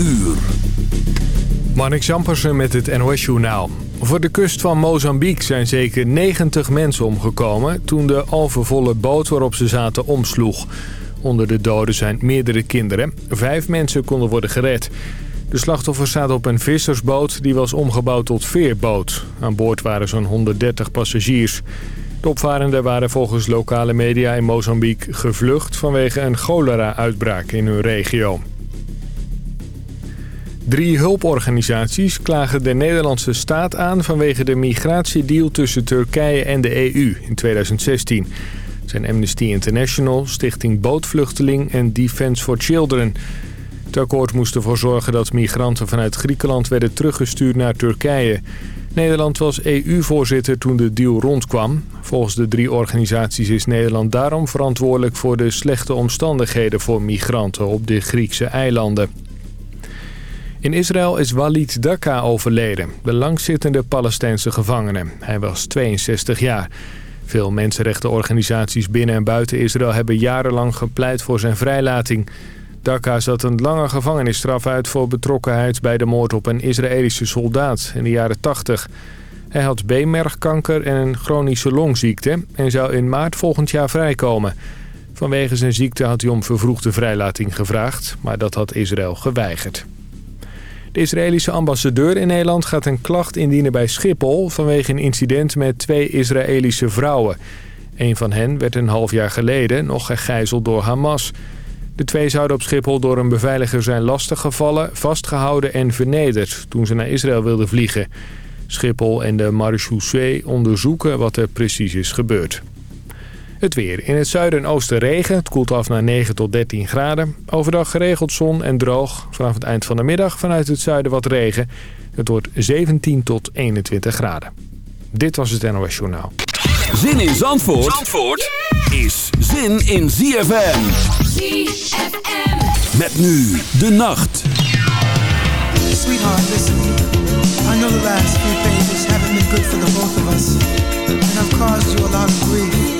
uur. Marnik Zampersen met het NOS Journaal. Voor de kust van Mozambique zijn zeker 90 mensen omgekomen... toen de overvolle boot waarop ze zaten omsloeg. Onder de doden zijn meerdere kinderen. Vijf mensen konden worden gered. De slachtoffers zaten op een vissersboot die was omgebouwd tot veerboot. Aan boord waren zo'n 130 passagiers. De opvarenden waren volgens lokale media in Mozambique gevlucht... vanwege een cholera-uitbraak in hun regio. Drie hulporganisaties klagen de Nederlandse staat aan... vanwege de migratiedeal tussen Turkije en de EU in 2016. Het zijn Amnesty International, Stichting Bootvluchteling en Defence for Children... Het akkoord moest ervoor zorgen dat migranten vanuit Griekenland werden teruggestuurd naar Turkije. Nederland was EU-voorzitter toen de deal rondkwam. Volgens de drie organisaties is Nederland daarom verantwoordelijk voor de slechte omstandigheden voor migranten op de Griekse eilanden. In Israël is Walid Daka overleden, de langzittende Palestijnse gevangene. Hij was 62 jaar. Veel mensenrechtenorganisaties binnen en buiten Israël hebben jarenlang gepleit voor zijn vrijlating. Daka zat een lange gevangenisstraf uit voor betrokkenheid bij de moord op een Israëlische soldaat in de jaren 80. Hij had beenmergkanker en een chronische longziekte en zou in maart volgend jaar vrijkomen. Vanwege zijn ziekte had hij om vervroegde vrijlating gevraagd, maar dat had Israël geweigerd. De Israëlische ambassadeur in Nederland gaat een klacht indienen bij Schiphol... vanwege een incident met twee Israëlische vrouwen. Een van hen werd een half jaar geleden nog gegijzeld door Hamas. De twee zouden op Schiphol door een beveiliger zijn lastiggevallen, vastgehouden en vernederd... toen ze naar Israël wilden vliegen. Schiphol en de marechaussee onderzoeken wat er precies is gebeurd. Het weer. In het zuiden en oosten regen. Het koelt af naar 9 tot 13 graden. Overdag geregeld zon en droog. Vanaf het eind van de middag vanuit het zuiden wat regen. Het wordt 17 tot 21 graden. Dit was het NOS Journaal. Zin in Zandvoort, Zandvoort is zin in ZFM. ZFM. Met nu de nacht. Sweetheart, listen. I know the last few pages haven't been good for the both of us. And I've caused you a lot of grief.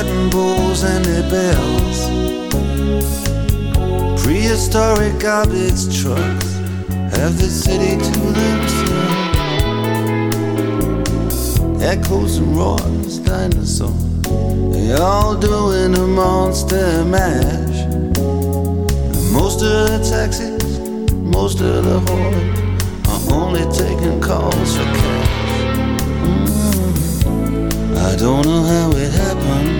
curtain poles and their bells. Prehistoric garbage trucks have the city to themselves. Echoes and roars, dinosaurs, they all doing a monster mash. And most of the taxis, most of the hordes are only taking calls for cash. Mm. I don't know how it happened.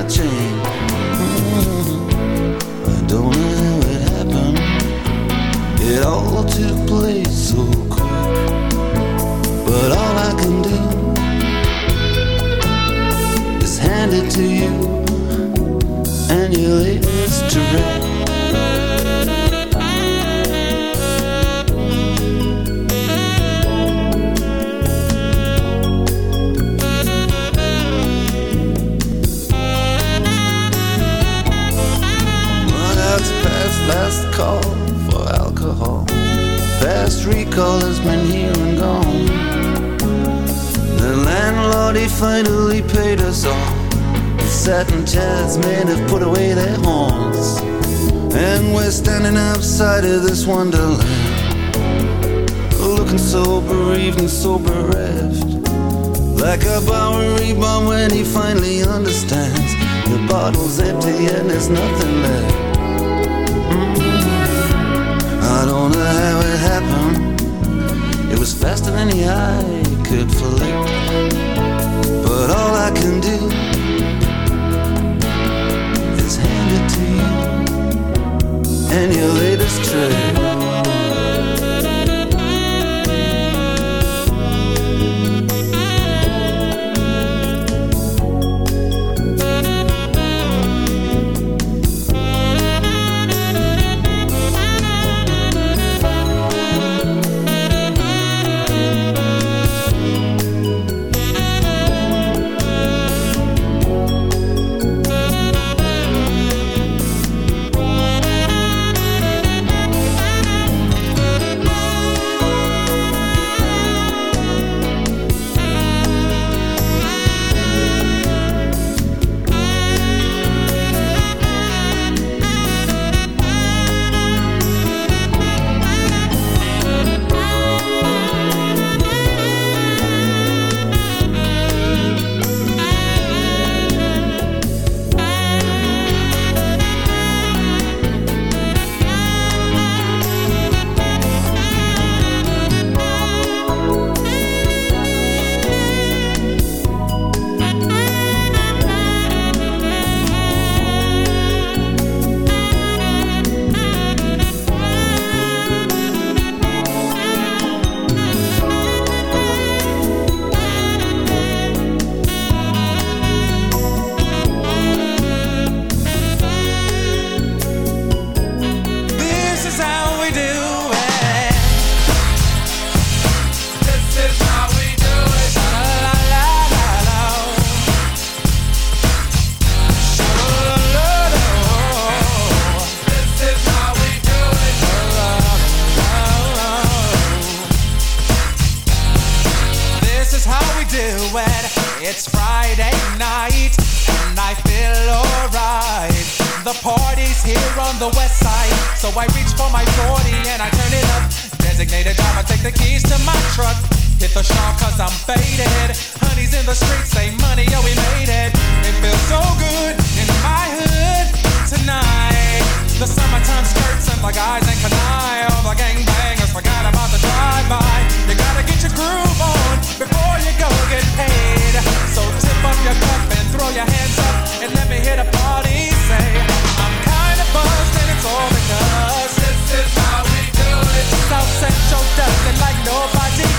All took place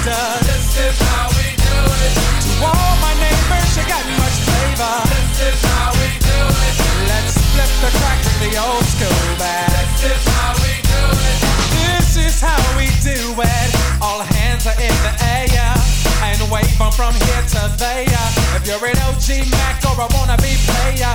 does. This is how we do it. To all my neighbors, you got much flavor. This is how we do it. Let's flip the crack in the old school bag. This is how we do it. This is how we do it. All hands are in the air and wave from here to there. If you're an OG Mac or a wannabe player,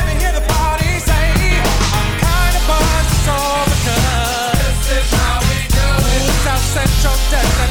choked up.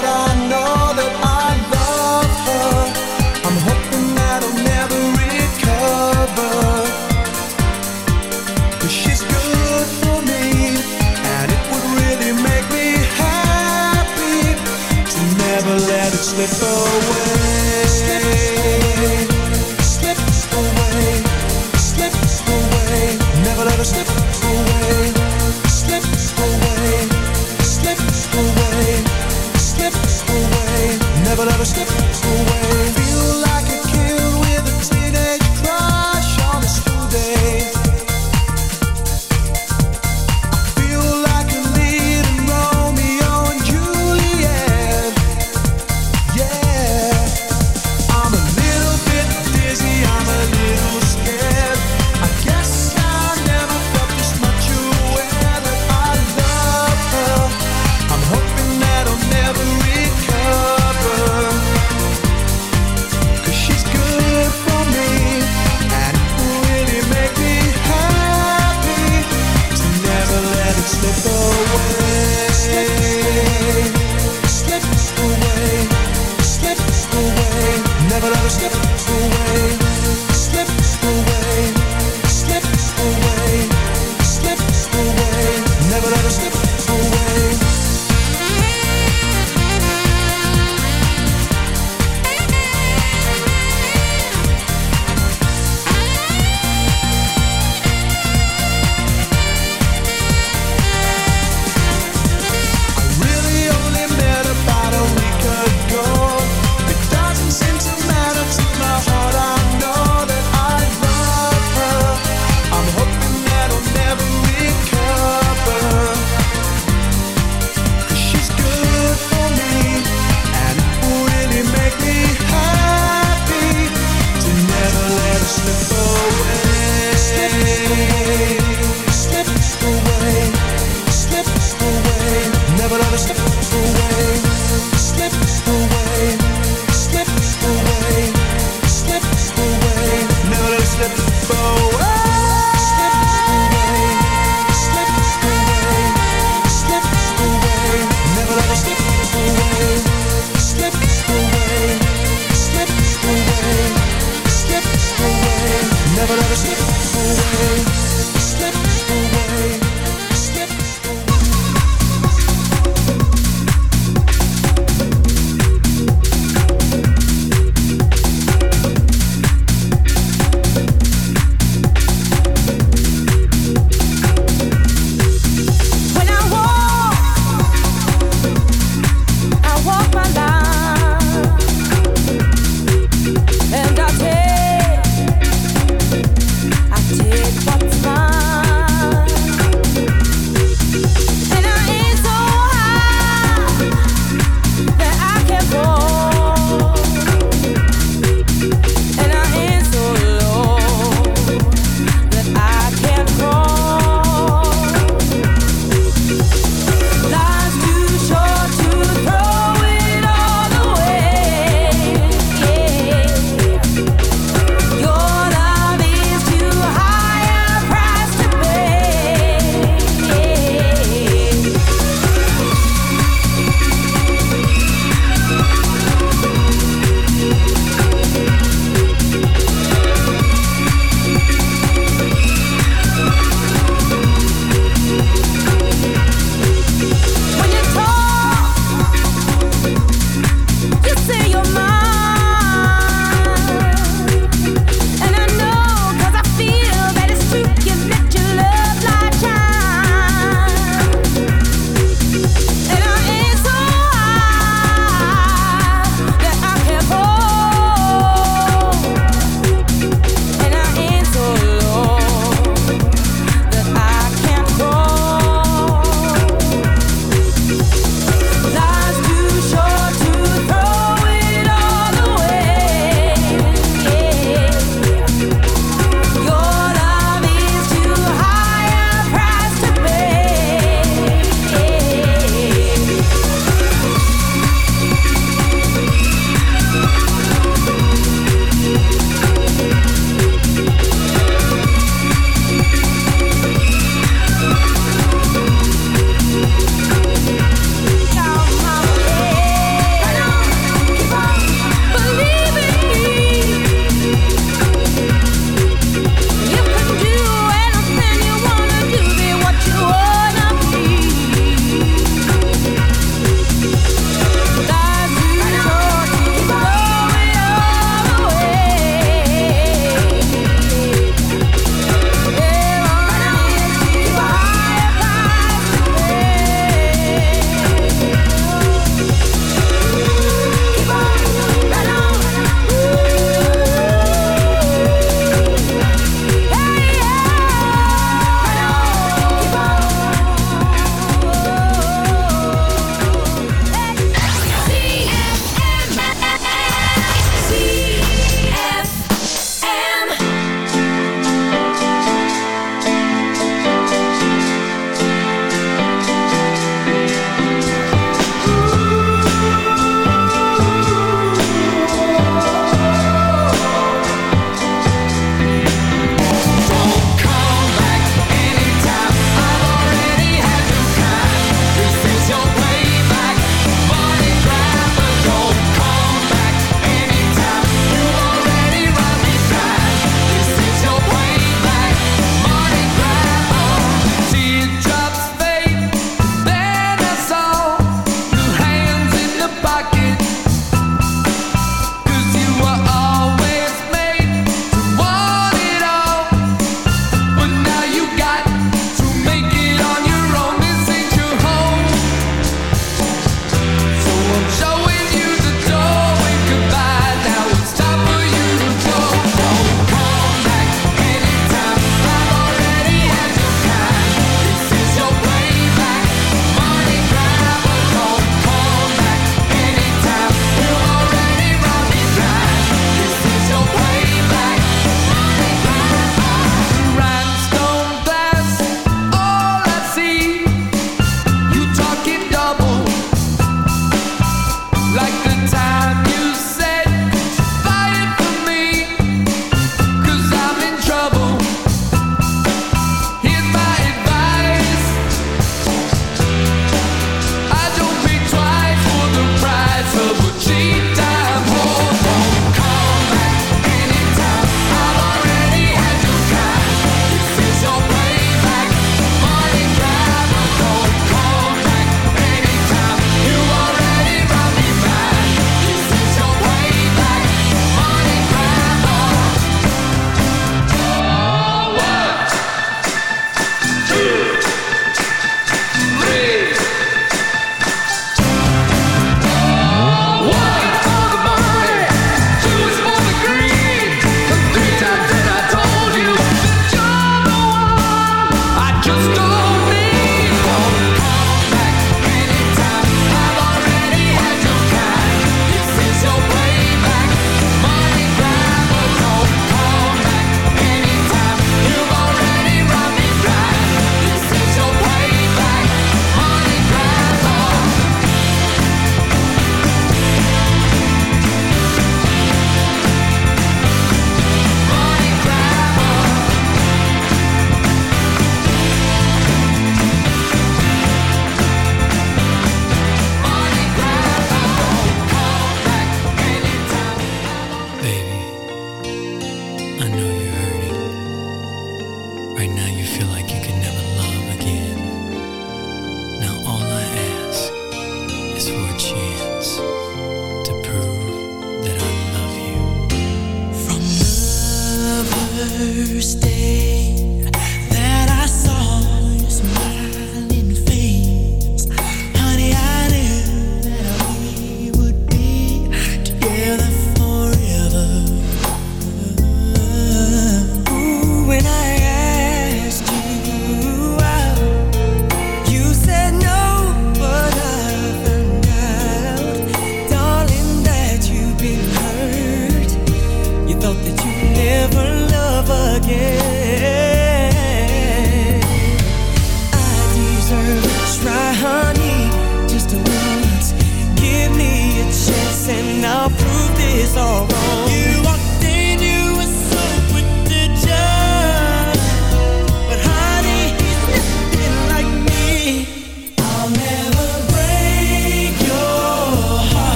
away.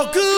Oh, good.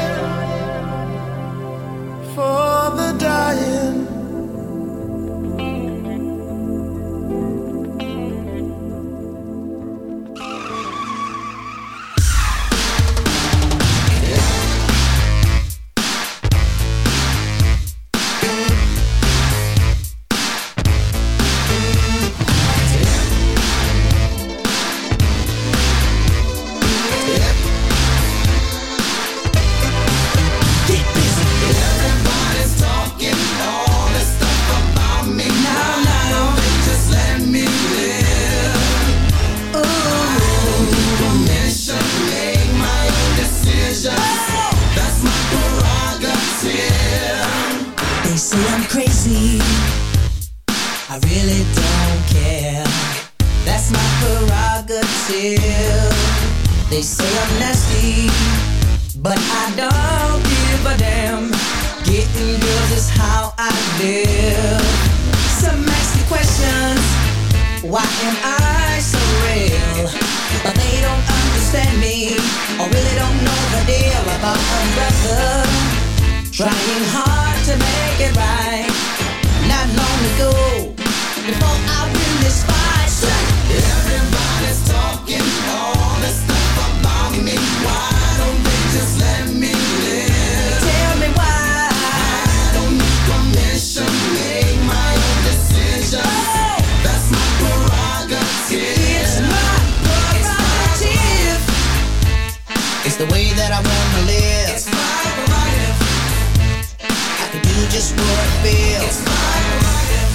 just what I feel. It's my life.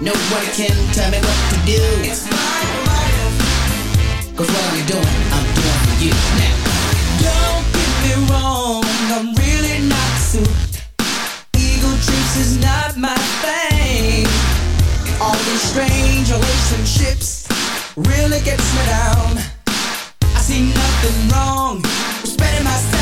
No one can tell me what to do. It's my life. Cause what I'm doing, I'm doing for you. Now, don't get me wrong, I'm really not suited. Ego trips is not my thing. All these strange relationships really gets me down. I see nothing wrong with spending time.